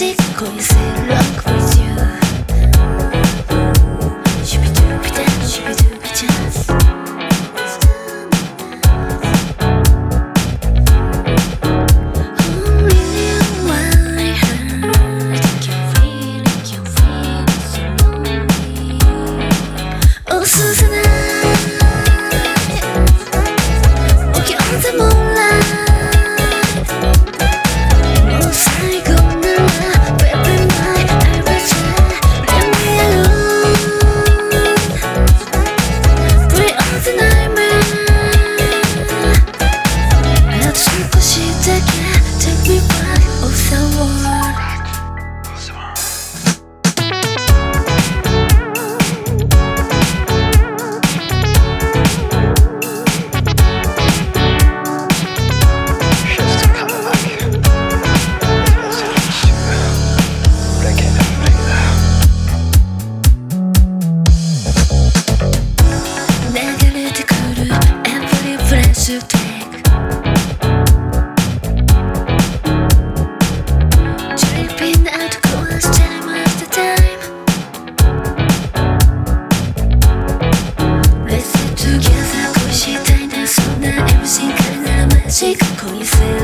Mexico is in love with you. tonight. to take. Dripping out coolest time after time. Let's sit together, 恋したいな、そんな MC からなマジック恋せよ。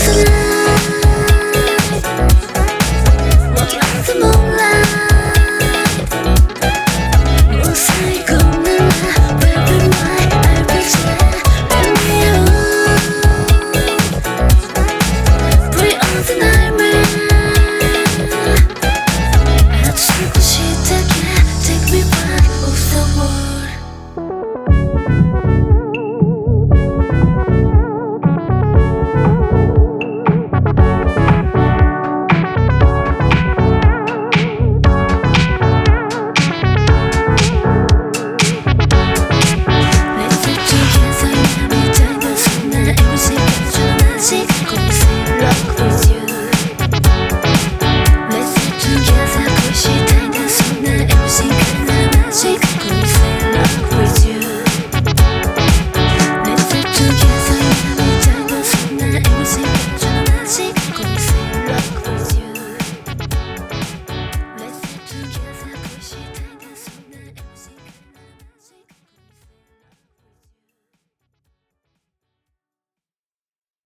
was alive